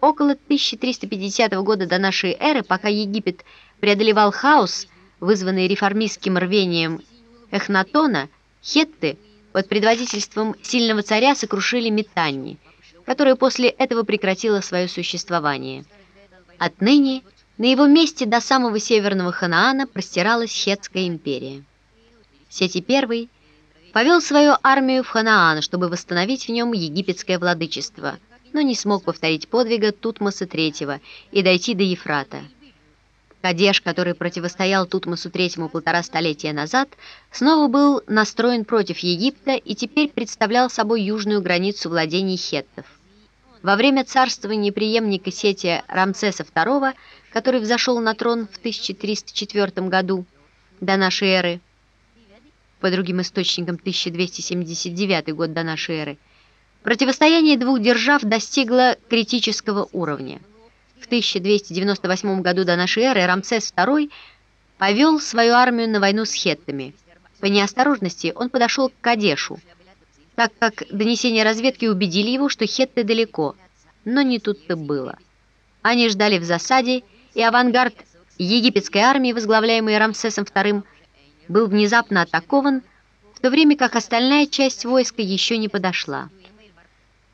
Около 1350 года до нашей эры, пока Египет преодолевал хаос, вызванный реформистским рвением Эхнатона, хетты под предводительством сильного царя сокрушили Метанни, которая после этого прекратила свое существование. Отныне на его месте до самого северного Ханаана простиралась Хетская империя. Сети I повел свою армию в Ханаан, чтобы восстановить в нем египетское владычество, но не смог повторить подвига Тутмоса III и дойти до Ефрата. Кадеш, который противостоял Тутмосу III полтора столетия назад, снова был настроен против Египта и теперь представлял собой южную границу владений хеттов. Во время царствования преемника Сетия Рамсеса II, который взошел на трон в 1304 году до нашей эры, по другим источникам 1279 год до нашей эры, противостояние двух держав достигло критического уровня. В 1298 году до нашей эры Рамсес II повел свою армию на войну с хеттами. По неосторожности он подошел к Кадешу, так как донесения разведки убедили его, что хетты далеко, но не тут-то было. Они ждали в засаде, и авангард египетской армии, возглавляемый Рамсесом II, был внезапно атакован, в то время как остальная часть войска еще не подошла.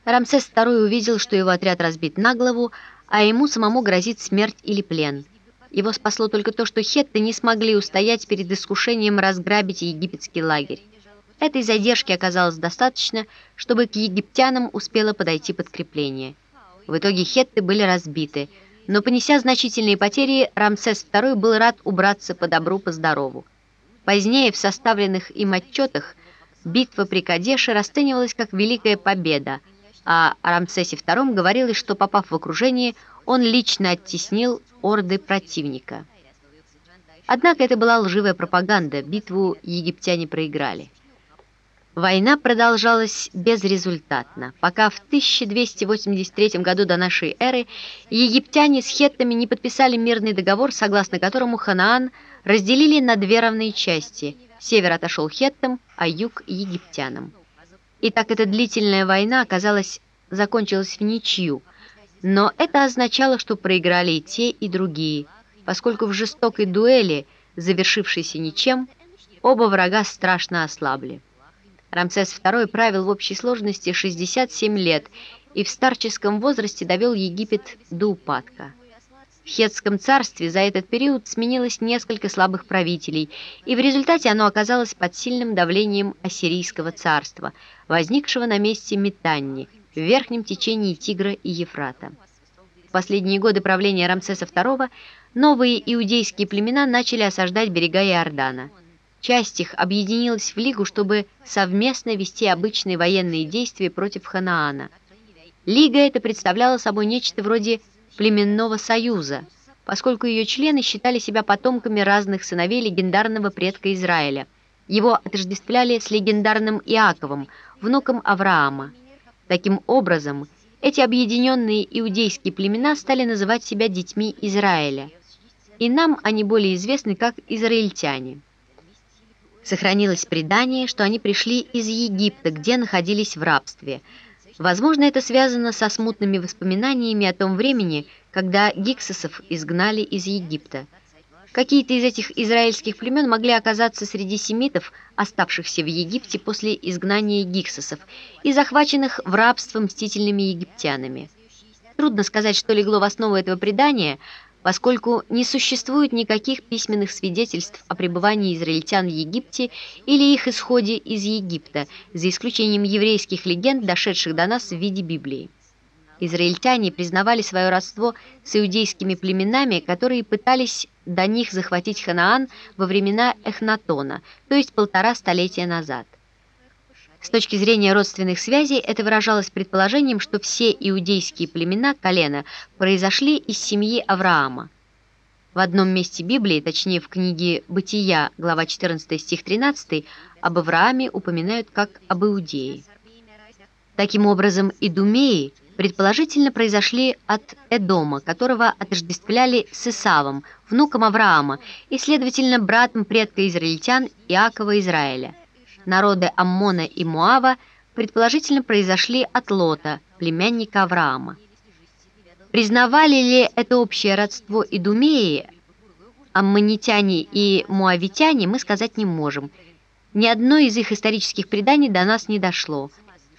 Рамсес II увидел, что его отряд разбит на голову, а ему самому грозит смерть или плен. Его спасло только то, что хетты не смогли устоять перед искушением разграбить египетский лагерь. Этой задержки оказалось достаточно, чтобы к египтянам успело подойти подкрепление. В итоге хетты были разбиты, но, понеся значительные потери, Рамсес II был рад убраться по добру, по здорову. Позднее в составленных им отчетах битва при Кадеше расценивалась как великая победа, о Рамсесе II говорилось, что, попав в окружение, он лично оттеснил орды противника. Однако это была лживая пропаганда, битву египтяне проиграли. Война продолжалась безрезультатно, пока в 1283 году до нашей эры египтяне с хеттами не подписали мирный договор, согласно которому Ханаан разделили на две равные части. Север отошел хеттам, а юг – египтянам. И так эта длительная война, оказалась, закончилась в ничью, но это означало, что проиграли и те, и другие, поскольку в жестокой дуэли, завершившейся ничем, оба врага страшно ослабли. Рамсес II правил в общей сложности 67 лет и в старческом возрасте довел Египет до упадка. В Хетском царстве за этот период сменилось несколько слабых правителей, и в результате оно оказалось под сильным давлением Ассирийского царства, возникшего на месте Метанни, в верхнем течении Тигра и Ефрата. В последние годы правления Рамсеса II новые иудейские племена начали осаждать берега Иордана – Часть их объединилась в Лигу, чтобы совместно вести обычные военные действия против Ханаана. Лига эта представляла собой нечто вроде племенного союза, поскольку ее члены считали себя потомками разных сыновей легендарного предка Израиля. Его отождествляли с легендарным Иаковом, внуком Авраама. Таким образом, эти объединенные иудейские племена стали называть себя детьми Израиля, и нам они более известны как израильтяне. Сохранилось предание, что они пришли из Египта, где находились в рабстве. Возможно, это связано со смутными воспоминаниями о том времени, когда гиксосов изгнали из Египта. Какие-то из этих израильских племен могли оказаться среди семитов, оставшихся в Египте после изгнания гиксосов и захваченных в рабство мстительными египтянами. Трудно сказать, что легло в основу этого предания – поскольку не существует никаких письменных свидетельств о пребывании израильтян в Египте или их исходе из Египта, за исключением еврейских легенд, дошедших до нас в виде Библии. Израильтяне признавали свое родство с иудейскими племенами, которые пытались до них захватить Ханаан во времена Эхнатона, то есть полтора столетия назад. С точки зрения родственных связей это выражалось предположением, что все иудейские племена колена произошли из семьи Авраама. В одном месте Библии, точнее в книге «Бытия», глава 14 стих 13, об Аврааме упоминают как об Иудее. Таким образом, идумеи предположительно произошли от Эдома, которого отождествляли с Исавом, внуком Авраама, и, следовательно, братом предка израильтян Иакова Израиля. Народы Аммона и Муава предположительно произошли от Лота, племянника Авраама. Признавали ли это общее родство идумеи, аммонитяне и муавитяне, мы сказать не можем. Ни одно из их исторических преданий до нас не дошло –